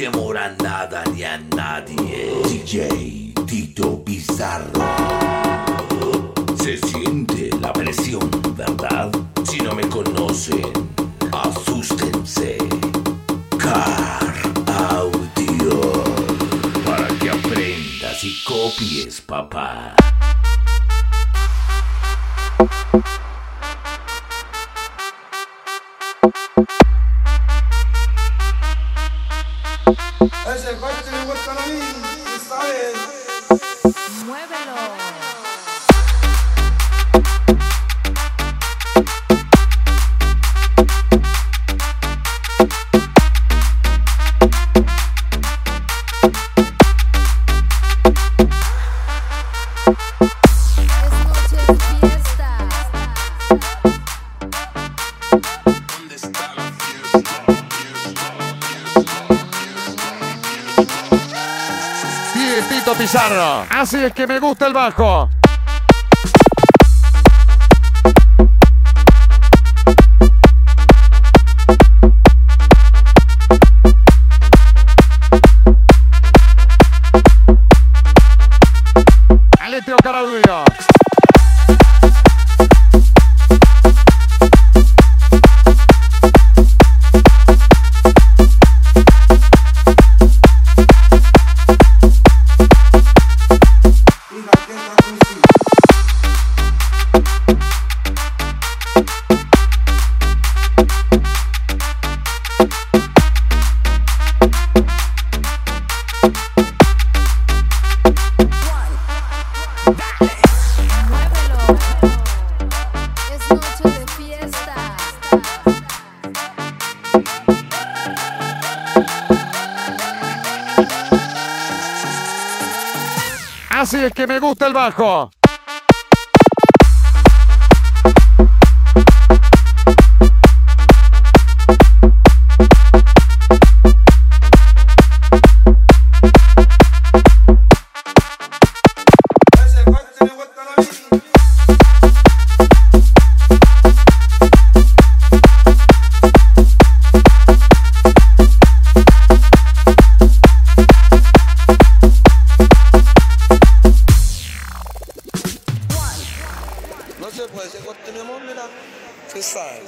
temor a nada ni a nadie. DJ Tito Pizarro. Se siente la presión, ¿verdad? Si no me conocen, asústense. Car Audio. Para que aprendas y copies, papá. Everybody tell me what's gonna be. Tito Pizarro. Así es que me gusta el bajo. Aleteo Carabullo. Y Así es que me gusta el bajo. Você, você continua a mira. Sai.